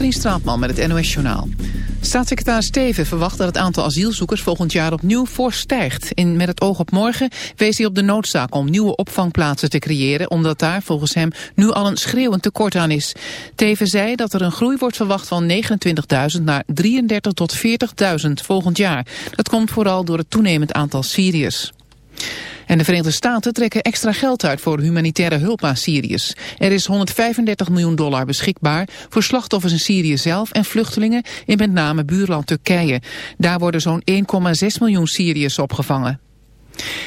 Katrien Straatman met het NOS Journaal. Staatssecretaris Steven verwacht dat het aantal asielzoekers volgend jaar opnieuw fors stijgt. In Met het oog op morgen wees hij op de noodzaak om nieuwe opvangplaatsen te creëren... omdat daar volgens hem nu al een schreeuwend tekort aan is. Teven zei dat er een groei wordt verwacht van 29.000 naar 33.000 tot 40.000 volgend jaar. Dat komt vooral door het toenemend aantal Syriërs. En de Verenigde Staten trekken extra geld uit voor humanitaire hulp aan Syriërs. Er is 135 miljoen dollar beschikbaar voor slachtoffers in Syrië zelf en vluchtelingen in met name buurland Turkije. Daar worden zo'n 1,6 miljoen Syriërs opgevangen.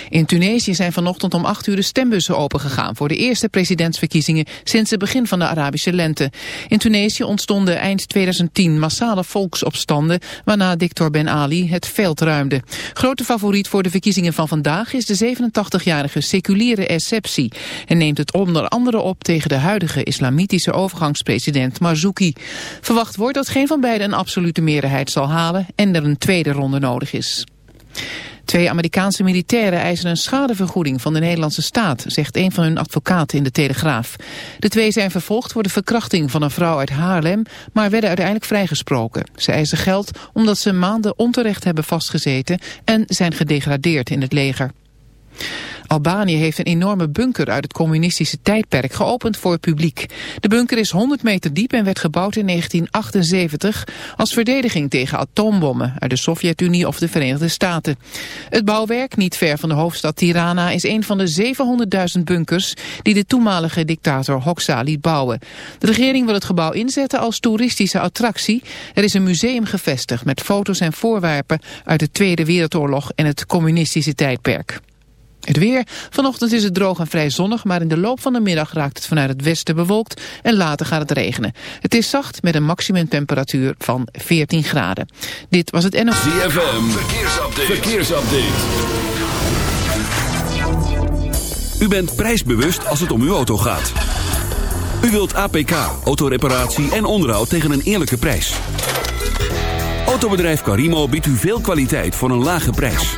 In Tunesië zijn vanochtend om 8 uur de stembussen opengegaan voor de eerste presidentsverkiezingen sinds het begin van de Arabische lente. In Tunesië ontstonden eind 2010 massale volksopstanden waarna dictator Ben Ali het veld ruimde. Grote favoriet voor de verkiezingen van vandaag is de 87-jarige seculiere Essebsi en neemt het onder andere op tegen de huidige islamitische overgangspresident Marzouki. Verwacht wordt dat geen van beiden een absolute meerderheid zal halen en er een tweede ronde nodig is. Twee Amerikaanse militairen eisen een schadevergoeding van de Nederlandse staat, zegt een van hun advocaten in de Telegraaf. De twee zijn vervolgd voor de verkrachting van een vrouw uit Haarlem, maar werden uiteindelijk vrijgesproken. Ze eisen geld omdat ze maanden onterecht hebben vastgezeten en zijn gedegradeerd in het leger. Albanië heeft een enorme bunker uit het communistische tijdperk geopend voor het publiek. De bunker is 100 meter diep en werd gebouwd in 1978 als verdediging tegen atoombommen uit de Sovjet-Unie of de Verenigde Staten. Het bouwwerk, niet ver van de hoofdstad Tirana, is een van de 700.000 bunkers die de toenmalige dictator Hoxha liet bouwen. De regering wil het gebouw inzetten als toeristische attractie. Er is een museum gevestigd met foto's en voorwerpen uit de Tweede Wereldoorlog en het communistische tijdperk. Het weer. Vanochtend is het droog en vrij zonnig, maar in de loop van de middag raakt het vanuit het westen bewolkt en later gaat het regenen. Het is zacht met een maximumtemperatuur van 14 graden. Dit was het NOS. Verkeersupdate. Verkeersupdate. U bent prijsbewust als het om uw auto gaat. U wilt APK, autoreparatie en onderhoud tegen een eerlijke prijs. Autobedrijf Carimo biedt u veel kwaliteit voor een lage prijs.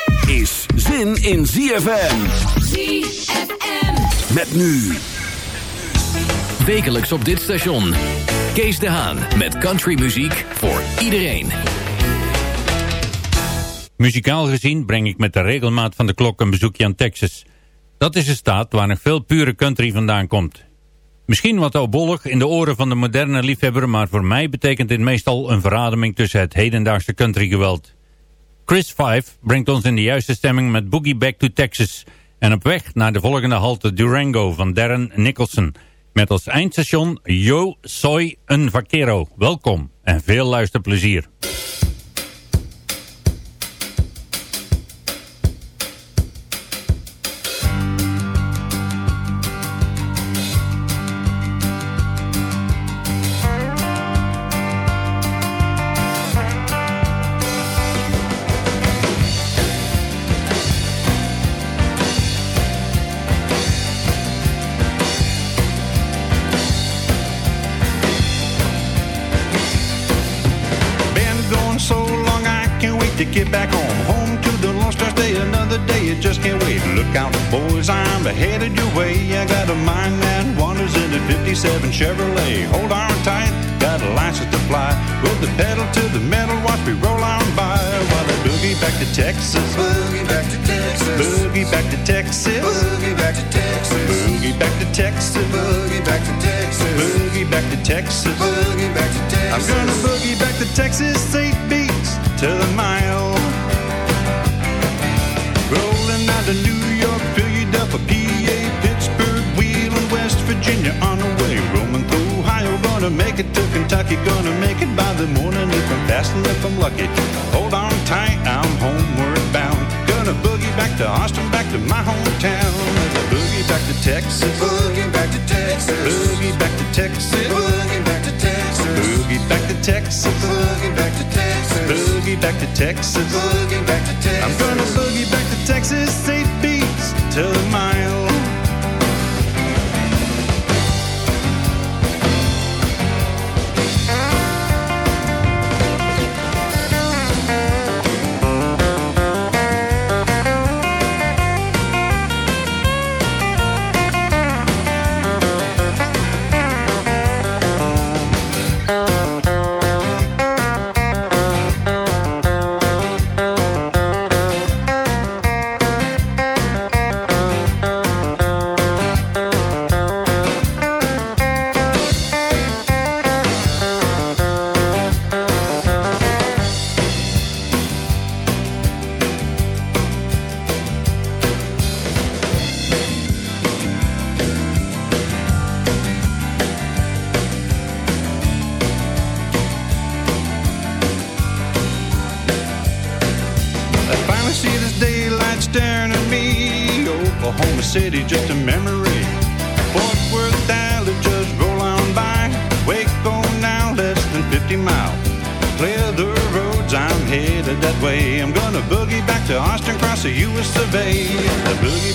is zin in ZFM. ZFM. Met nu Wekelijks op dit station. Kees de Haan met countrymuziek voor iedereen. Muzikaal gezien breng ik met de regelmaat van de klok een bezoekje aan Texas. Dat is een staat waar nog veel pure country vandaan komt. Misschien wat oudbollig in de oren van de moderne liefhebber... maar voor mij betekent dit meestal een verademing tussen het hedendaagse countrygeweld. Chris Five brengt ons in de juiste stemming met Boogie Back to Texas... en op weg naar de volgende halte Durango van Darren Nicholson... met als eindstation Yo Soy un Vaquero. Welkom en veel luisterplezier. Texas, state beats to the mile. Rolling out of New York, Philadelphia, PA, Pittsburgh, Wheeling, West Virginia on the way. Roaming through Ohio, gonna make it to Kentucky, gonna make it by the morning if I'm fast and if I'm lucky. Hold on tight, I'm homeward bound. Gonna boogie back to Austin, back to my hometown. Boogie back to Texas. Boogie back to Texas. Boogie back to Texas. Boogie back to Texas. Boogie back to Texas. Boogie back to Texas. Boogie back to Texas. Boogie back to Texas. I'm gonna boogie back to Texas, eight beats to the mile.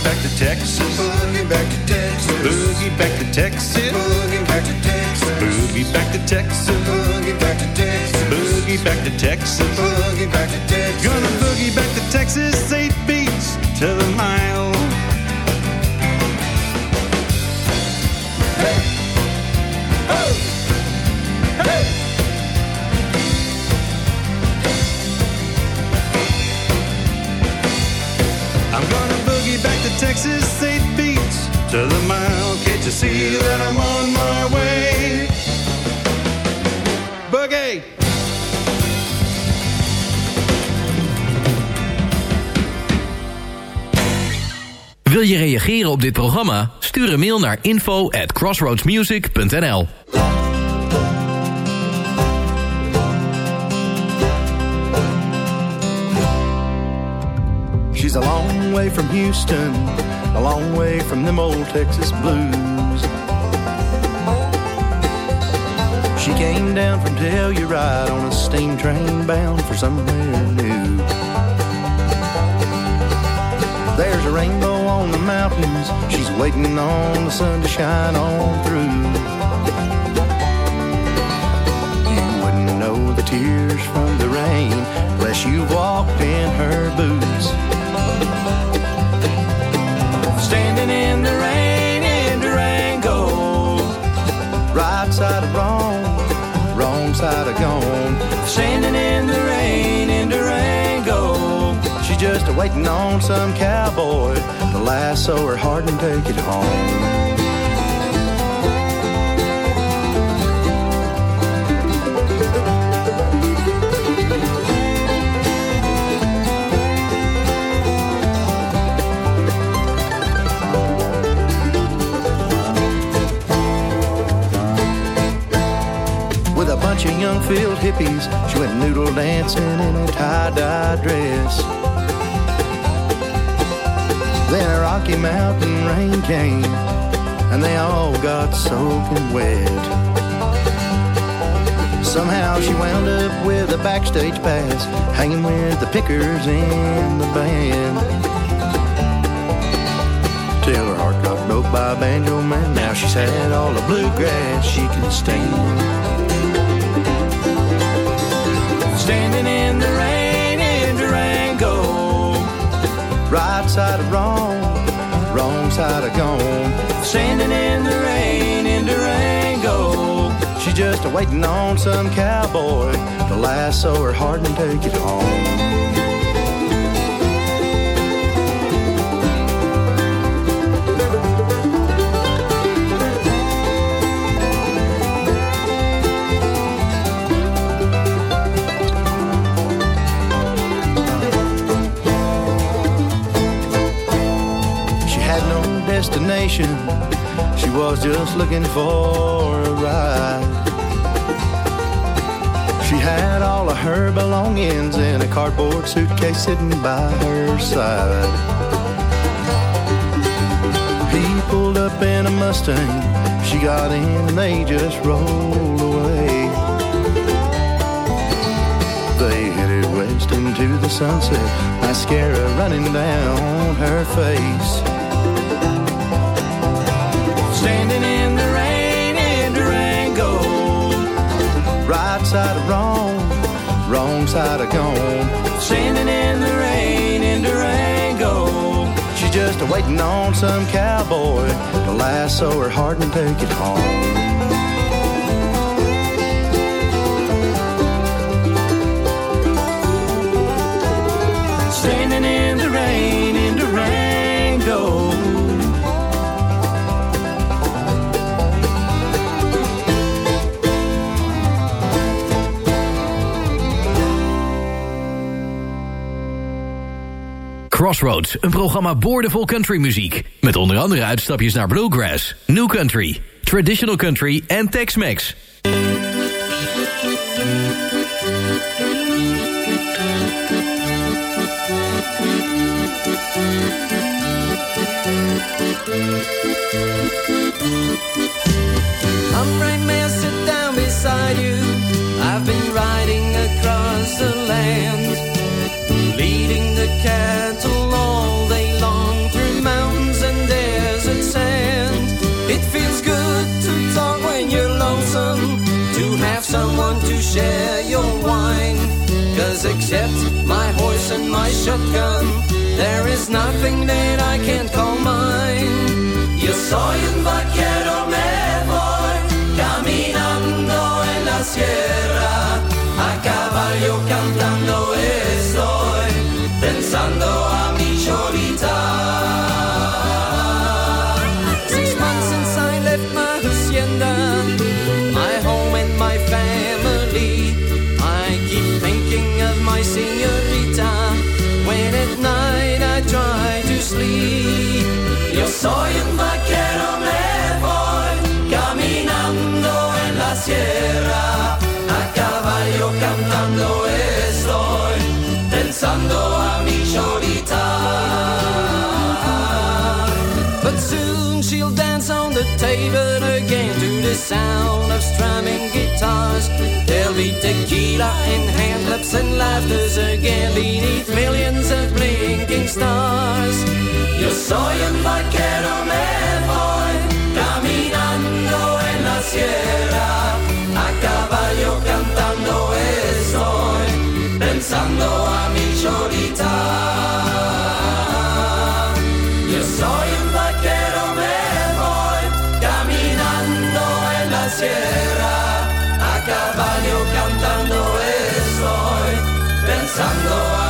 Back to Texas. Boogie back to Texas. Boogie back to Texas. Boogie back to Texas. Boogie back to Texas. Op dit programma? Stuur een mail naar info at crossroadsmusic.nl She's a long way from Houston, a long way from them old Texas blues. She came down from Telluride on a steam train bound for somewhere new. There's a rainbow on the mountains, she's waiting on the sun to shine on through. You wouldn't know the tears from the rain unless you walked in her boots. Standing in the rain in Durango, right side of wrong, wrong side of gone. Standing in the rain just a waiting on some cowboy to lasso her heart and take it home. With a bunch of young field hippies, she went noodle dancing in a tie-dye dress. Then a Rocky Mountain rain came, and they all got soaking wet. Somehow she wound up with a backstage pass, hanging with the pickers in the band. Till her heart got broke by a banjo man. Now she's had all the bluegrass she can stand. Side of wrong, wrong side of gone. Standing in the rain in Durango. She's just waiting on some cowboy to lasso her heart and take it home. Destination. She was just looking for a ride. She had all of her belongings in a cardboard suitcase sitting by her side. He pulled up in a Mustang. She got in and they just rolled away. They headed west into the sunset, mascara running down her face. Standing in the rain in Durango, she's just a waiting on some cowboy to lasso her heart and take it home. Crossroads, een programma boordevol countrymuziek. Met onder andere uitstapjes naar bluegrass, new country, traditional country en Tex-Mex. I'm sit down beside you. I've been riding across the land, cattle all day long through mountains and desert sand. It feels good to talk when you're lonesome, to have someone to share your wine. Cause except my horse and my shotgun, there is nothing that I can't call mine. Yo soy un vaquero, me voy caminando en la sierra, a caballo cantando Sandoval. Sound of strumming guitars. There'll be tequila and hand claps and laughters again beneath millions of blinking stars. Yo soy un vaquero, me voy caminando en la sierra, a caballo cantando estoy, pensando a mi cholita. Sierra, a caballo cantando estoy, pensando a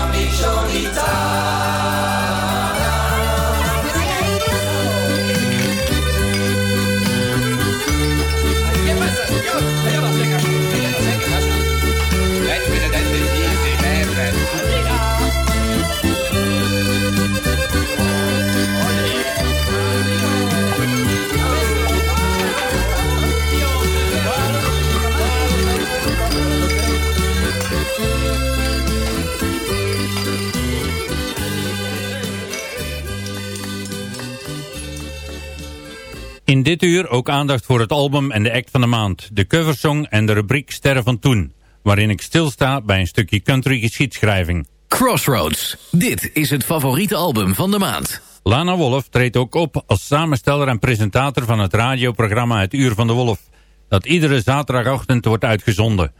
In dit uur ook aandacht voor het album en de act van de maand, de coversong en de rubriek Sterren van Toen, waarin ik stilsta bij een stukje country geschiedschrijving. Crossroads, dit is het favoriete album van de maand. Lana Wolf treedt ook op als samensteller en presentator van het radioprogramma Het Uur van de Wolf, dat iedere zaterdagochtend wordt uitgezonden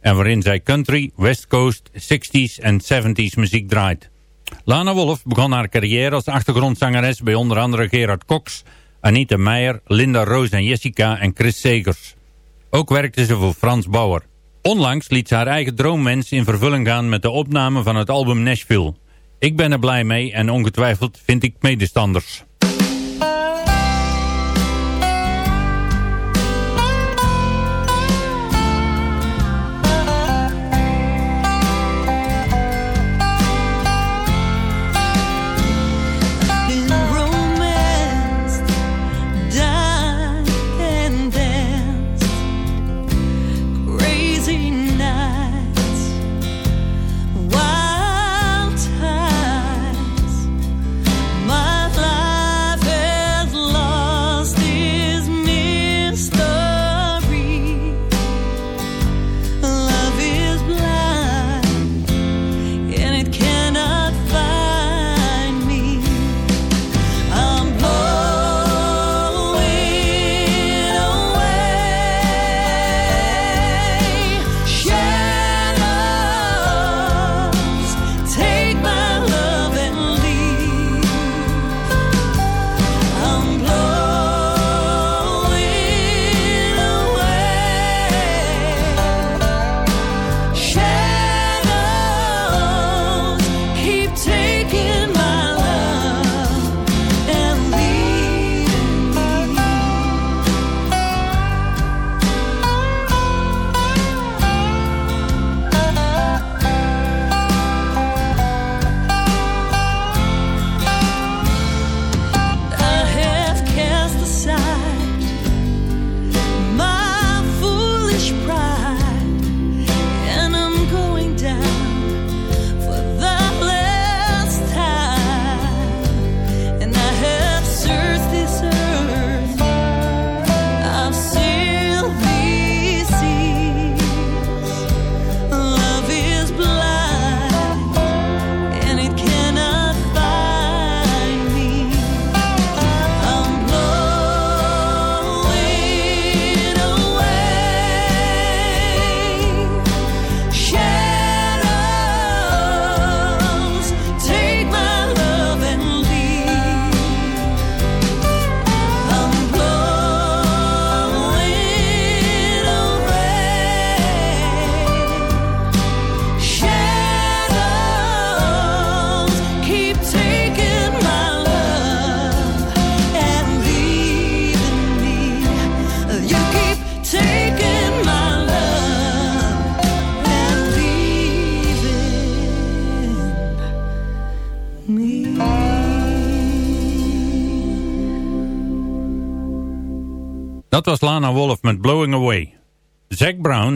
en waarin zij country, west coast, 60s en 70s muziek draait. Lana Wolf begon haar carrière als achtergrondzangeres bij onder andere Gerard Cox Anita Meijer, Linda Roos en Jessica en Chris Segers. Ook werkte ze voor Frans Bauer. Onlangs liet ze haar eigen droommens in vervulling gaan met de opname van het album Nashville. Ik ben er blij mee en ongetwijfeld vind ik medestanders.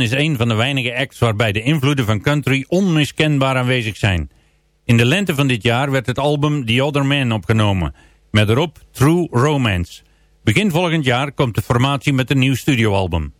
Is een van de weinige acts waarbij de invloeden van country onmiskenbaar aanwezig zijn. In de lente van dit jaar werd het album The Other Man opgenomen, met erop True Romance. Begin volgend jaar komt de formatie met een nieuw studioalbum.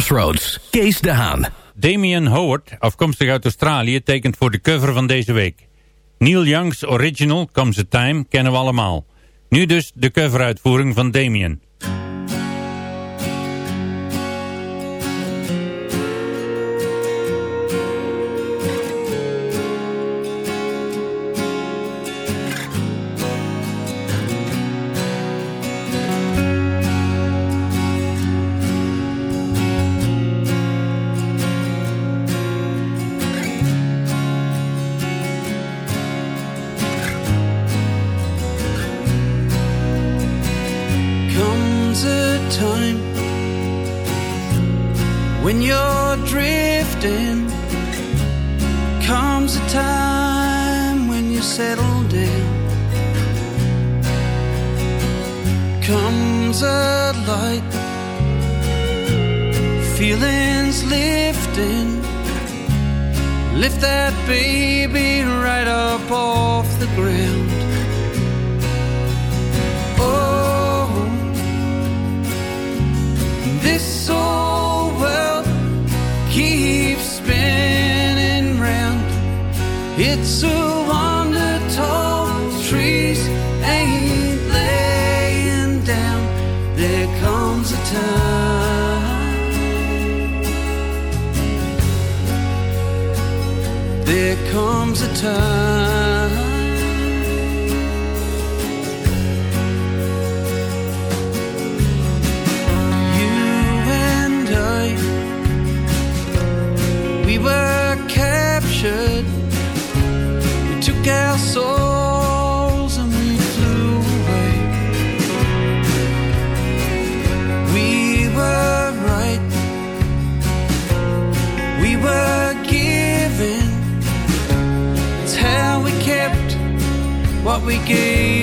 Crossroads, Kees de Haan. Damien Howard, afkomstig uit Australië, tekent voor de cover van deze week. Neil Young's original Comes the Time kennen we allemaal. Nu dus de coveruitvoering van Damien. time. There comes a time. what we gave.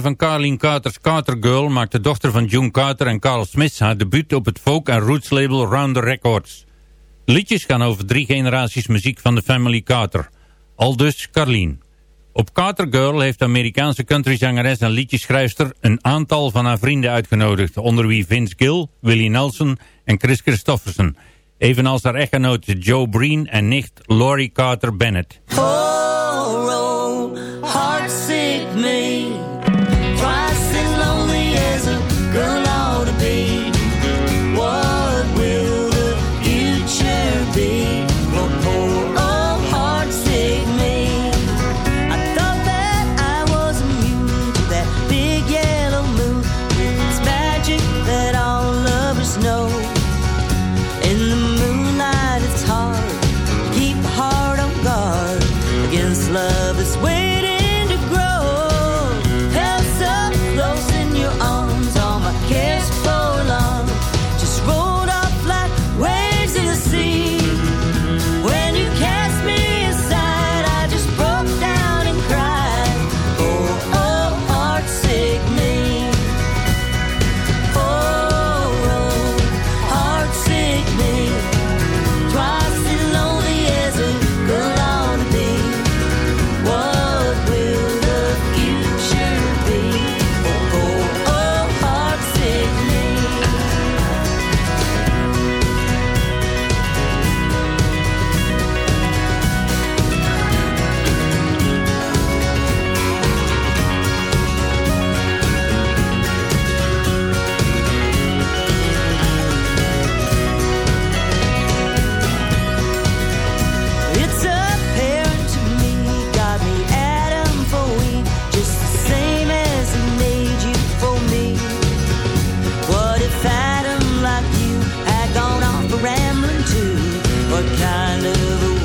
Van Carleen Carter's Carter Girl maakt de dochter van June Carter en Carl Smith haar debuut op het folk- en roots label Rounder Records. Liedjes gaan over drie generaties muziek van de family Carter. Aldus Carleen. Op Carter Girl heeft de Amerikaanse countryzangeres en liedjeschrijfster een aantal van haar vrienden uitgenodigd, onder wie Vince Gill, Willie Nelson en Chris Christofferson. Evenals haar echtgenoot Joe Breen en nicht Laurie Carter Bennett. Like you, had gone off a rambling too? What kind of a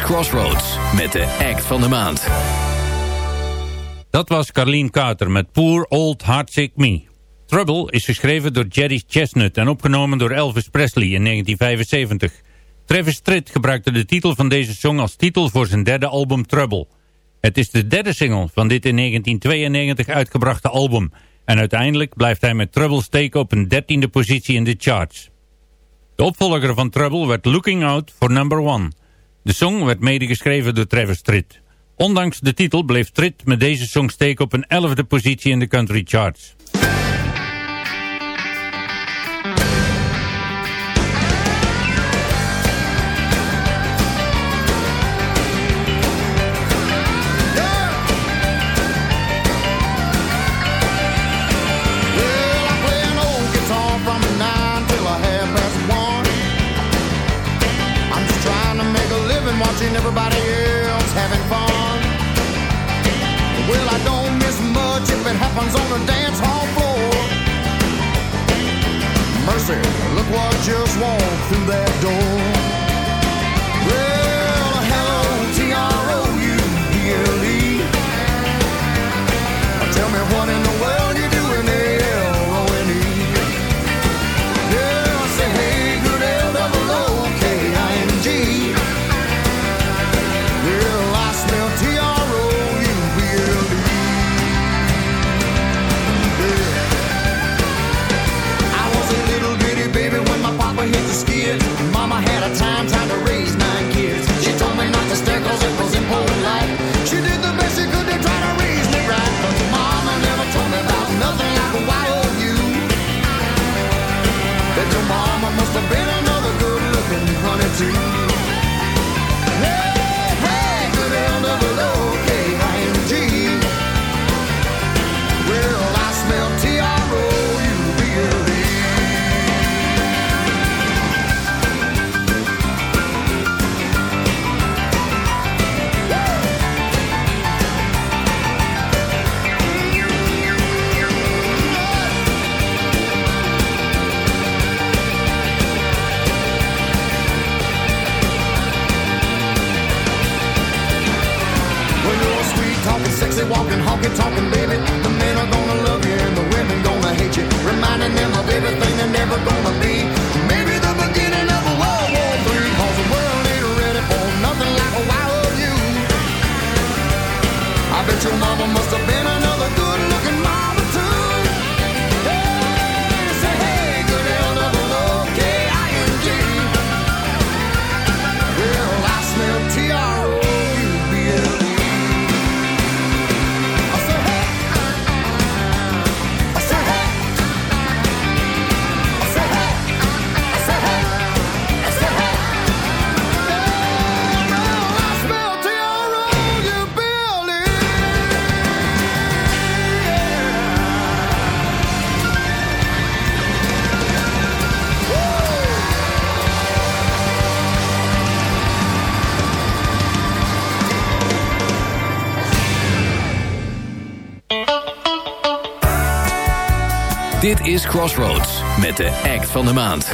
Crossroads met de act van de maand. Dat was Carleen Carter met Poor Old Heartsick Me. Trouble is geschreven door Jerry Chestnut en opgenomen door Elvis Presley in 1975. Travis Tritt gebruikte de titel van deze song als titel voor zijn derde album Trouble. Het is de derde single van dit in 1992 uitgebrachte album... en uiteindelijk blijft hij met Trouble steken op een dertiende positie in de charts. De opvolger van Trouble werd Looking Out for Number One. De song werd medegeschreven door Travis Tritt. Ondanks de titel bleef Tritt met deze song steken op een elfde positie in de country charts. Is Crossroads met de act van de maand.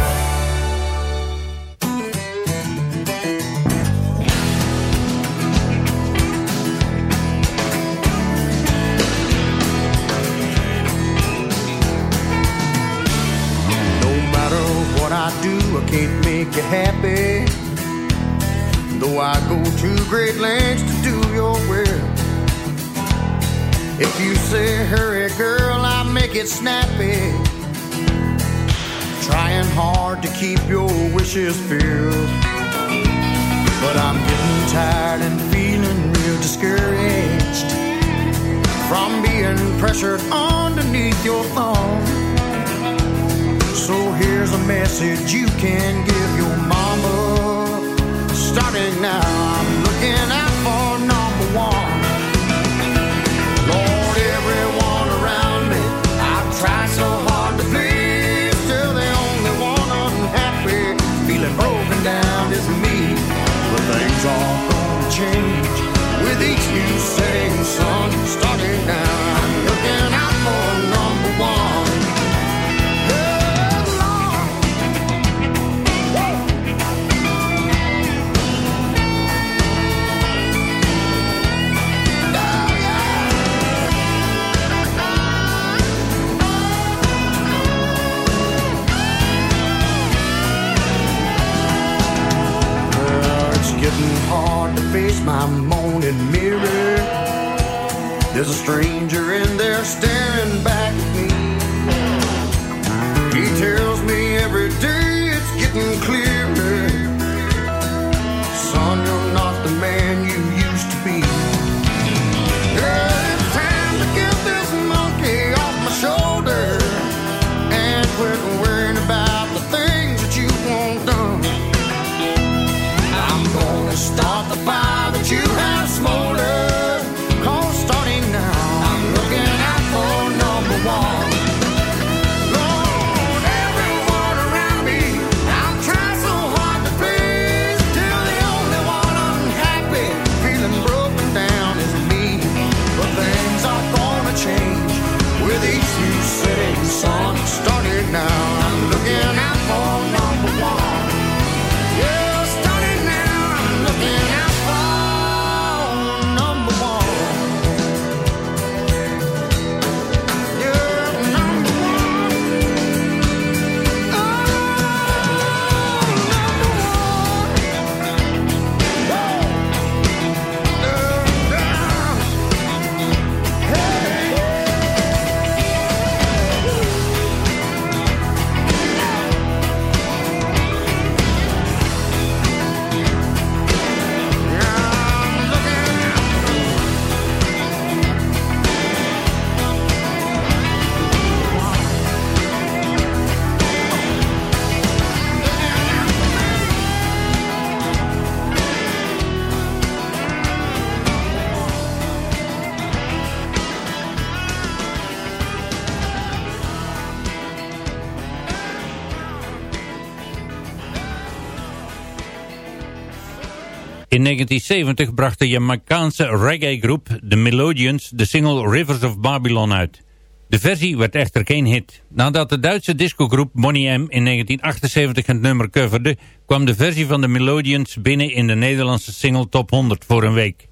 No matter what I do, I can't make you happy. Though I go to great lengths to do your will. If you say hurry, girl, I make it snappy. Hard to keep your wishes filled. But I'm getting tired and feeling real discouraged from being pressured underneath your thumb. So here's a message you can give your mama. Starting now, 1970 bracht de Jamaicaanse reggae-groep The Melodians de single Rivers of Babylon uit. De versie werd echter geen hit. Nadat de Duitse discogroep Bonnie M in 1978 het nummer coverde... kwam de versie van de Melodians binnen in de Nederlandse single Top 100 voor een week.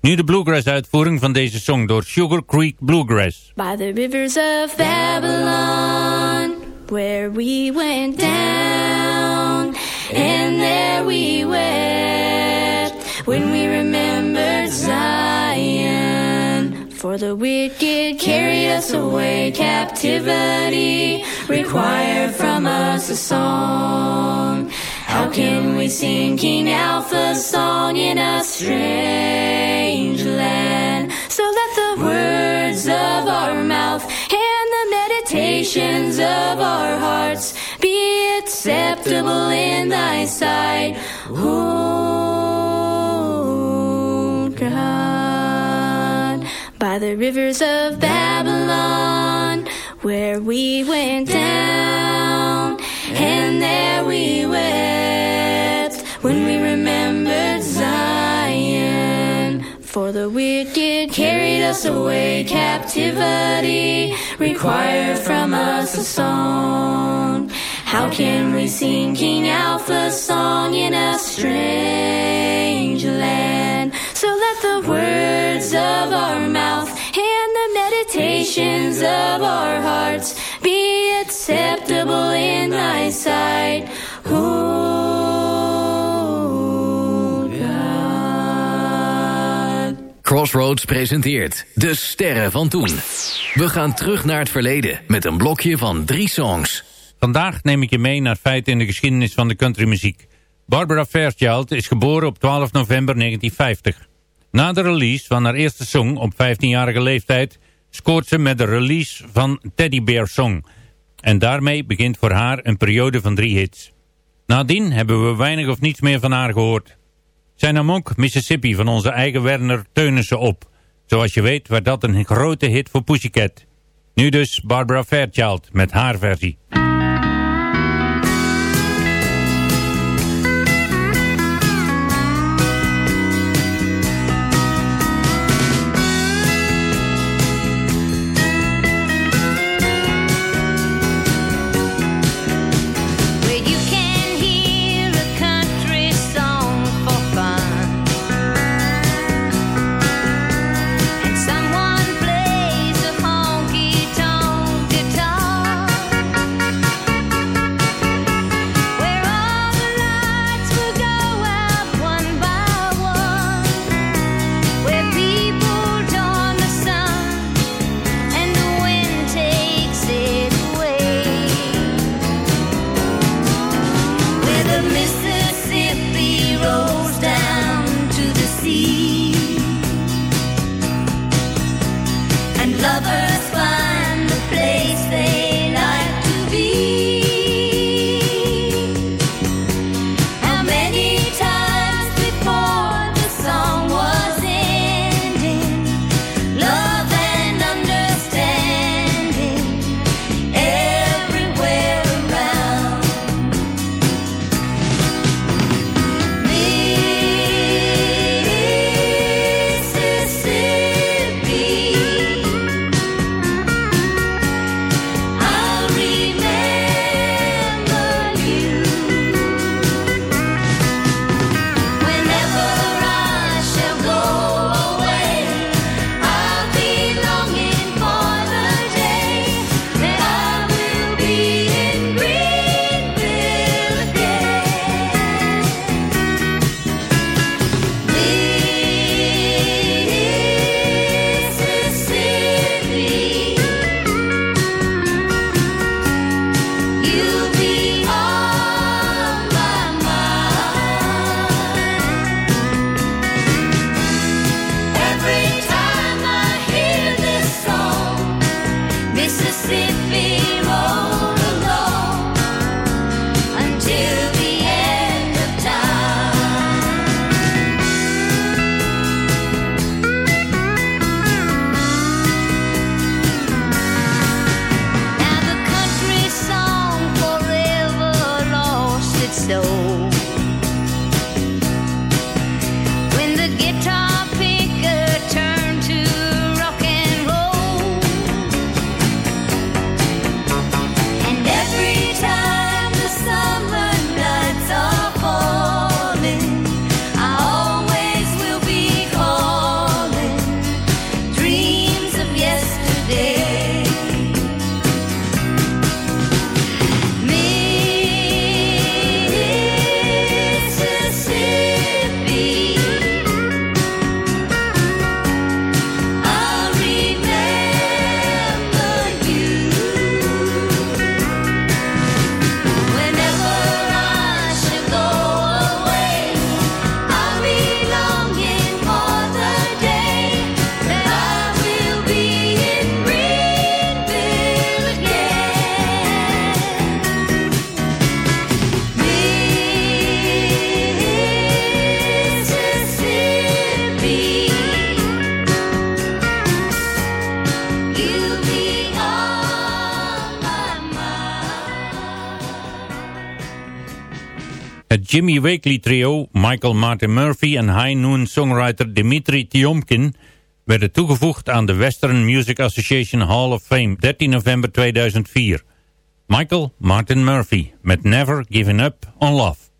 Nu de bluegrass-uitvoering van deze song door Sugar Creek Bluegrass. By the rivers of Babylon, where we went down, and there we wept when we remembered Zion. For the wicked carried us away, captivity required from us a song. How can we sing King Alpha's song in a strange land? So let the words of our mouth and the meditations of our hearts be acceptable in thy sight, O By the rivers of Babylon, where we went down, and there we wept when we remembered Zion. For the wicked carried us away, captivity required from us a song. How can we sing King Alpha's song in a let the words of our mouth and the meditations of our hearts be acceptable in thy sight. O God. Crossroads presenteert De Sterren van Toen. We gaan terug naar het verleden met een blokje van drie songs. Vandaag neem ik je mee naar feiten in de geschiedenis van de countrymuziek. Barbara Fairchild is geboren op 12 november 1950. Na de release van haar eerste song op 15-jarige leeftijd... scoort ze met de release van Teddy Bear Song. En daarmee begint voor haar een periode van drie hits. Nadien hebben we weinig of niets meer van haar gehoord. Zij nam ook Mississippi van onze eigen Werner Teunissen op. Zoals je weet werd dat een grote hit voor Pussycat. Nu dus Barbara Fairchild met haar versie. Jimmy Wakely trio, Michael Martin Murphy en High Noon songwriter Dimitri Tiomkin werden toegevoegd aan de Western Music Association Hall of Fame 13 november 2004. Michael Martin Murphy met Never Giving Up on Love.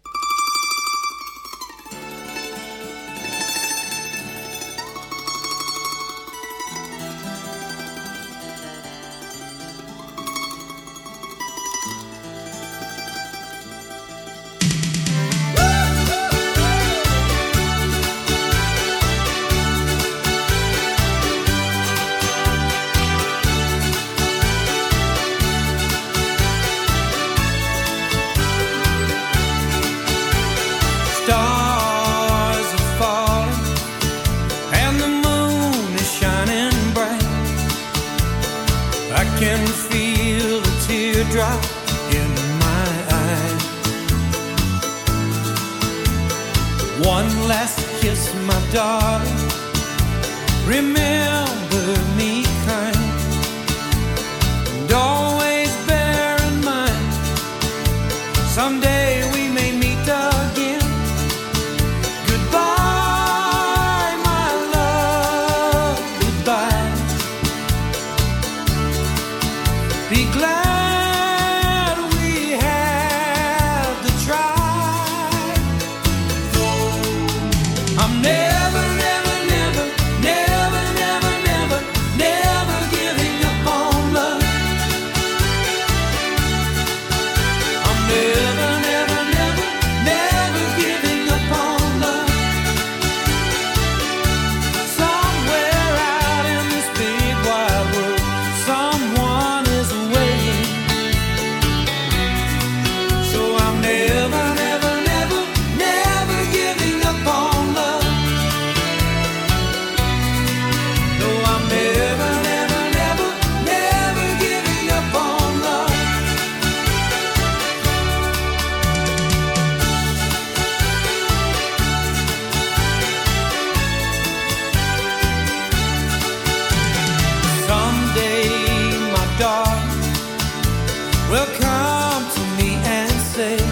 Well, come to me and say.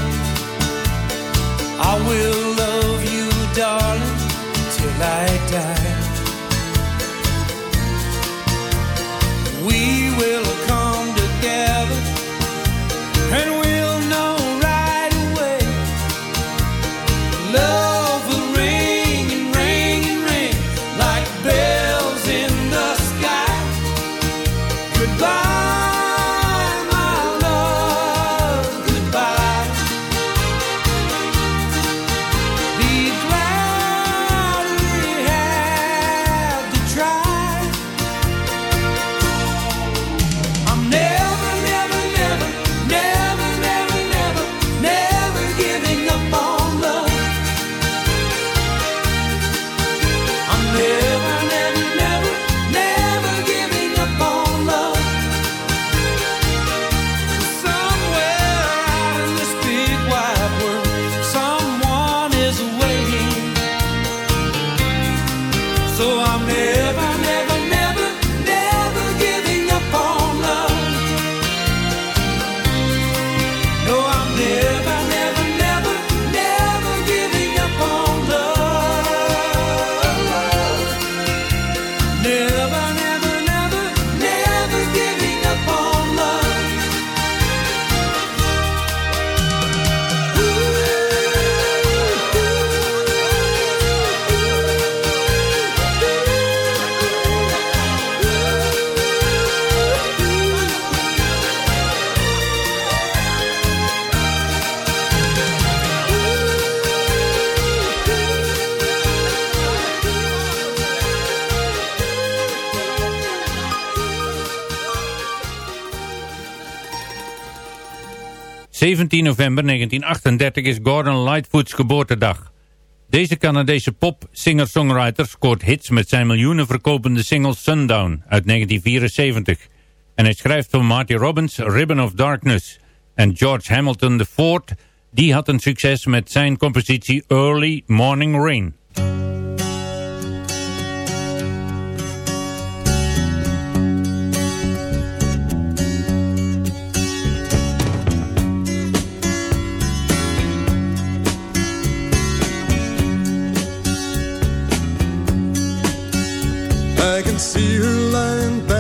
17 november 1938 is Gordon Lightfoot's geboortedag. Deze Canadese pop singer-songwriter scoort hits met zijn miljoenen verkopende single Sundown uit 1974. En hij schrijft voor Marty Robbins Ribbon of Darkness. En George Hamilton IV, die had een succes met zijn compositie Early Morning Rain. See her lying back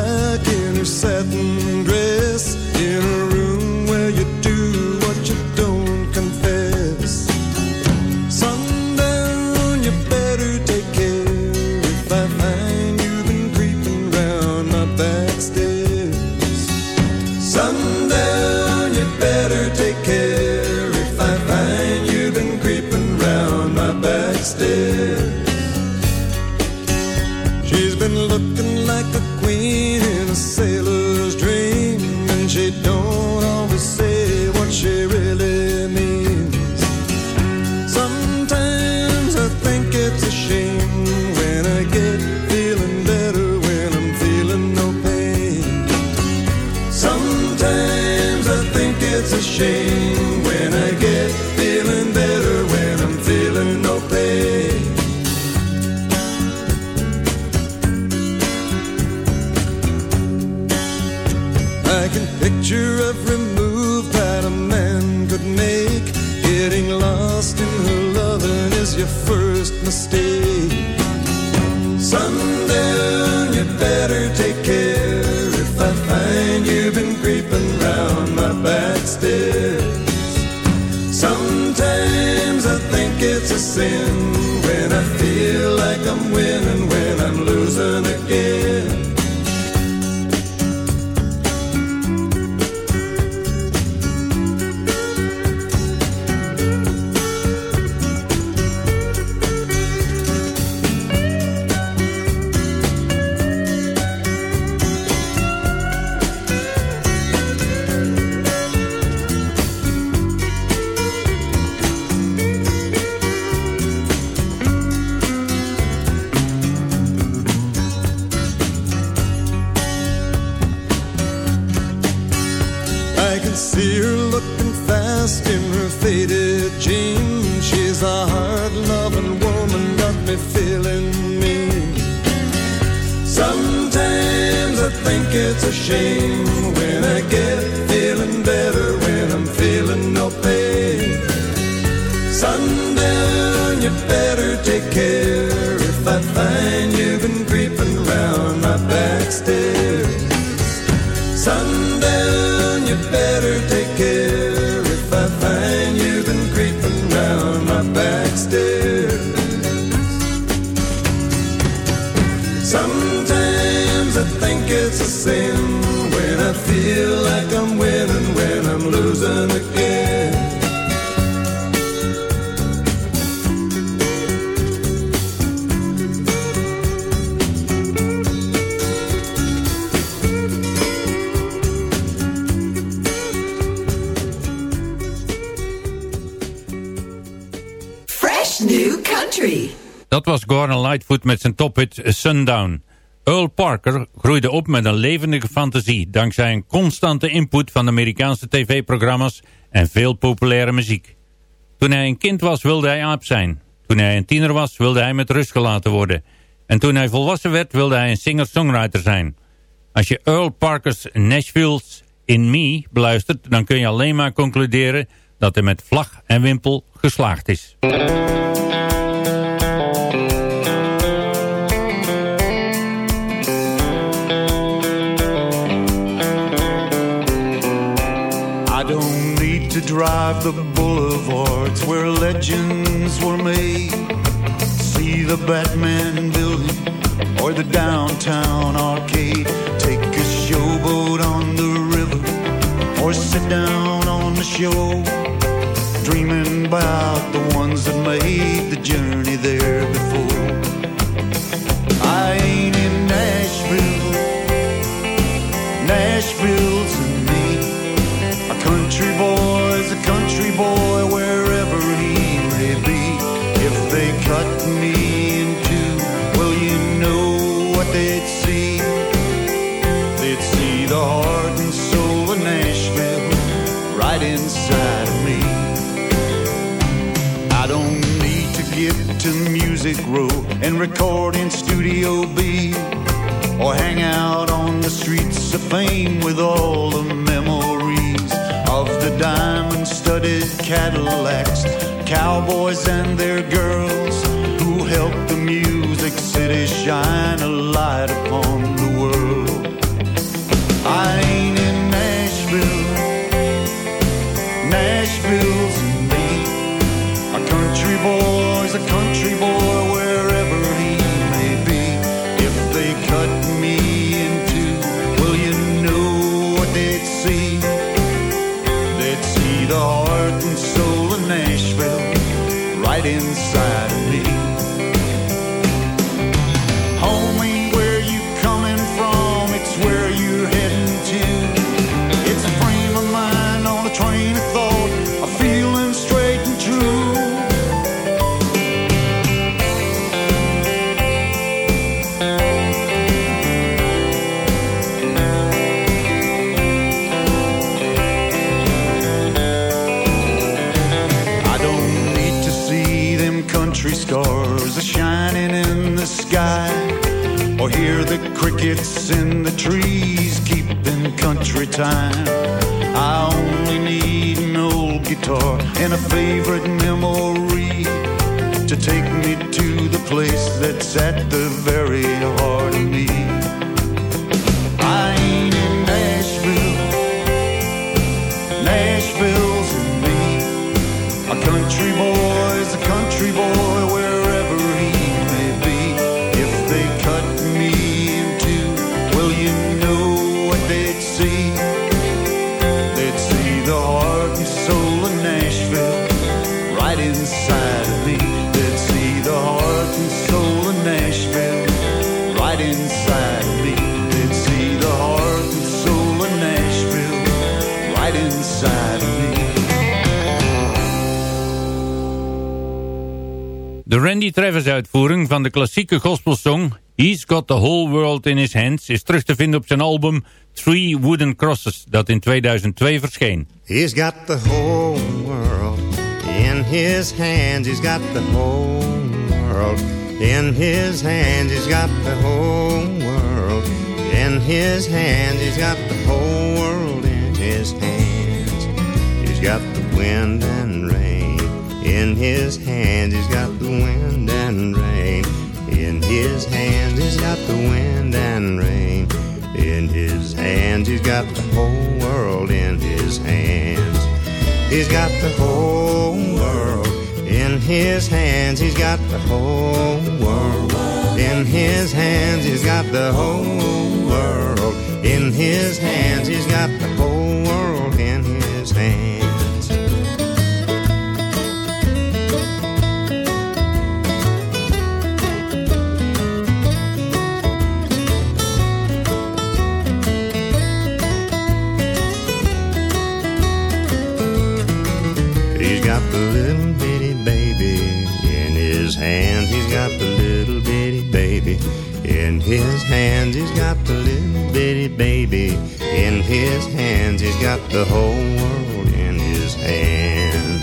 picture every move that a man could make. Getting lost in her loving is your first mistake. Sundown, you better take care if I find you've been creeping round my back stairs. Sometimes I think it's a sin when I feel like I'm winning when I'm losing again. Dat was Gordon Lightfoot met zijn tophit Sundown. Earl Parker groeide op met een levendige fantasie... dankzij een constante input van Amerikaanse tv-programma's en veel populaire muziek. Toen hij een kind was wilde hij aap zijn. Toen hij een tiener was wilde hij met rust gelaten worden. En toen hij volwassen werd wilde hij een singer-songwriter zijn. Als je Earl Parker's Nashville's In Me beluistert... dan kun je alleen maar concluderen dat hij met vlag en wimpel geslaagd is. Drive the boulevards where legends were made. See the Batman building or the downtown arcade. Take a showboat on the river or sit down on the shore. Dreaming about the ones that made the journey there before. I ain't boy wherever he may be. If they cut me in two, well, you know what they'd see. They'd see the heart and soul of Nashville right inside of me. I don't need to get to Music Row and record in Studio B or hang out on the streets of fame with all the studded Cadillacs, cowboys and their girls who helped the music City shine a light upon the world. I ain't in Nashville. Nashville's in me. A country boy's a country boy crickets in the trees keeping country time. I only need an old guitar and a favorite memory to take me to the place that's at the very heart of me. I ain't in Nashville, Nashville's in me. A country boy's inside me. They'd see the heart and soul of Nashville right inside of me. De Randy Travis uitvoering van de klassieke gospelsong He's Got the Whole World in His Hands is terug te vinden op zijn album Three Wooden Crosses dat in 2002 verscheen. He's got the whole world in his hands. He's got the whole world in his hands. He's got the whole world in his hands. He's got the whole world in his hands. He's got the wind and rain in his hands. He's got the wind and rain in his hands. He's got the wind and rain in his hands. He's got the whole world in his hands. He's got the whole world in his hands. He's got the whole world in his hands. He's got the whole world in his hands. He's got the whole world in his hands. His hands. He's got the little bitty baby in his hands. He's got the whole world in his hands.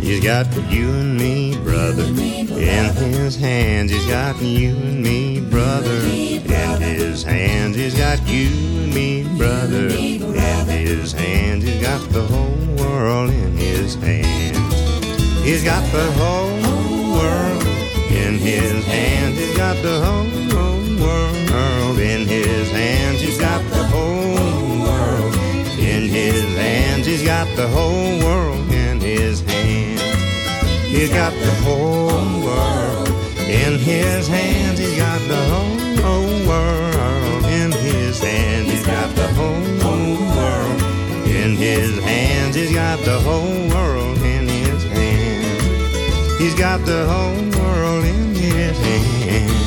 He's got you and me, brother, in his hands. He's got you and me, brother, in his hands. He's got you and me, brother, in his hands. He's got the whole world in his hands. He's got the whole his hands. He's got the whole, world in his hands. He's got the whole world in his hands. He's got the whole world in his hands. He's got the whole world in his hands. He's got the whole, world in his hands. He's got the whole world in his hands. He's got the whole world got the whole world in his hands.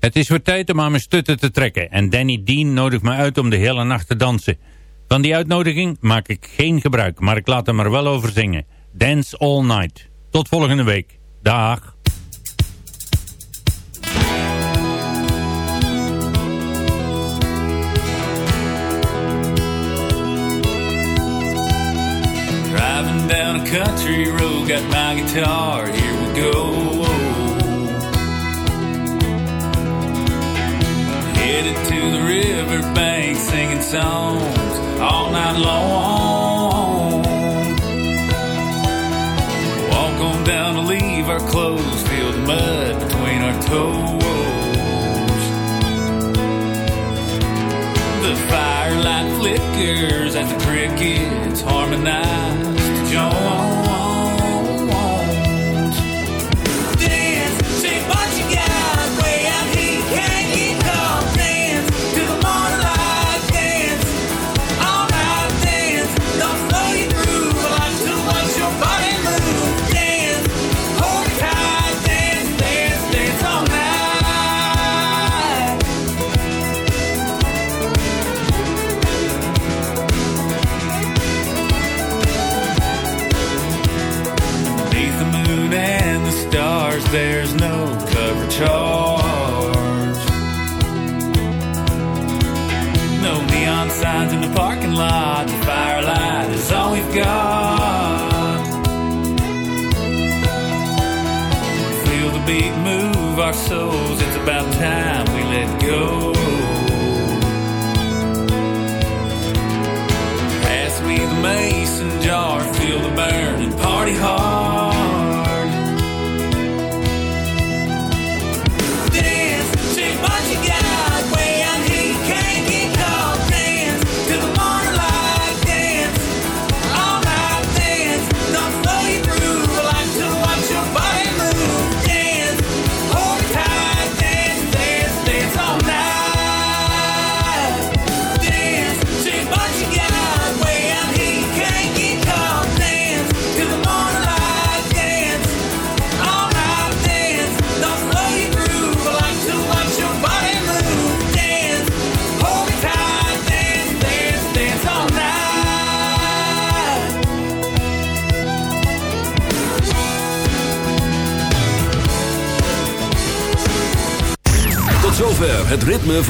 Het is weer tijd om aan mijn stutten te trekken en Danny Dean nodigt me uit om de hele nacht te dansen. Van die uitnodiging maak ik geen gebruik, maar ik laat hem er wel over zingen. Dance All Night. Tot volgende week. Dag. driving down a country road. Got my guitar, here we go. Headed to the river bank, singing songs all night long. Walk on down to leave our clothes filled with mud between our toes. The firelight flickers as the crickets harmonize.